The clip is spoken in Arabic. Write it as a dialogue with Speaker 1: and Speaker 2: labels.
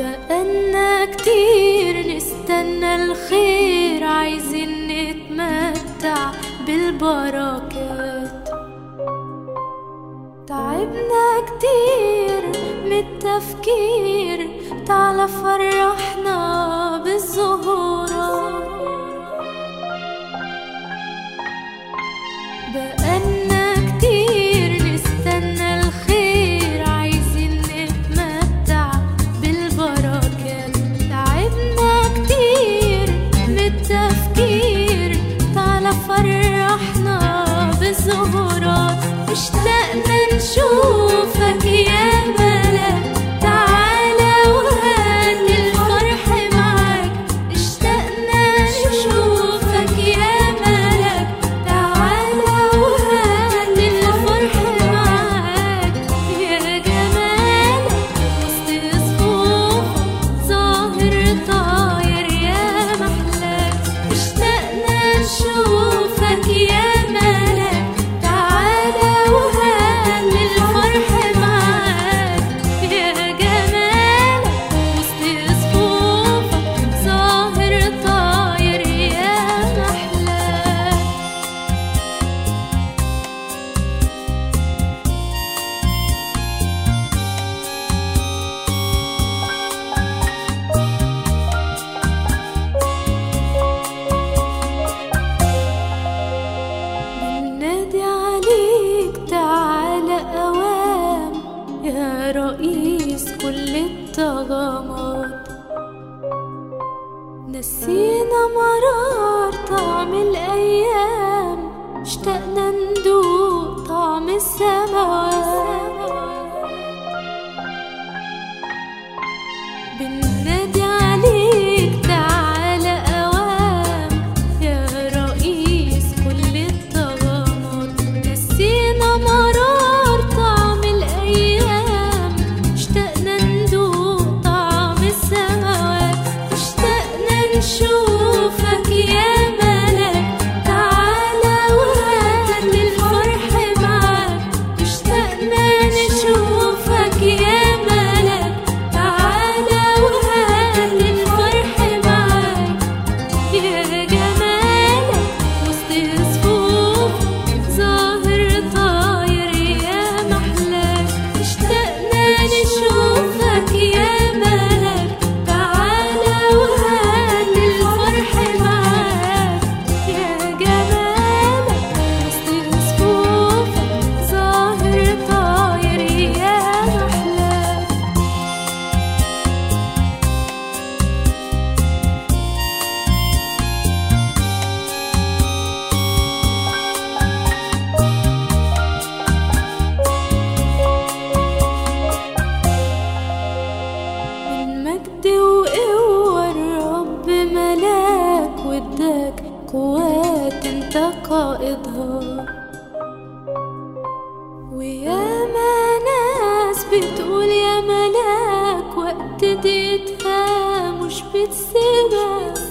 Speaker 1: بقالنا كتير نستنى الخير عايزين نتمتع بالبركات. تعبنا كتير من التفكير تعالى فرق رئيس كل الطغمات نسينا مرار طعم الأيام اشتقنا ندوق طعم السماوات. انت قائدها ويا ما ناس بتقول يا ملاك وقت ديتها مش بتسيبك.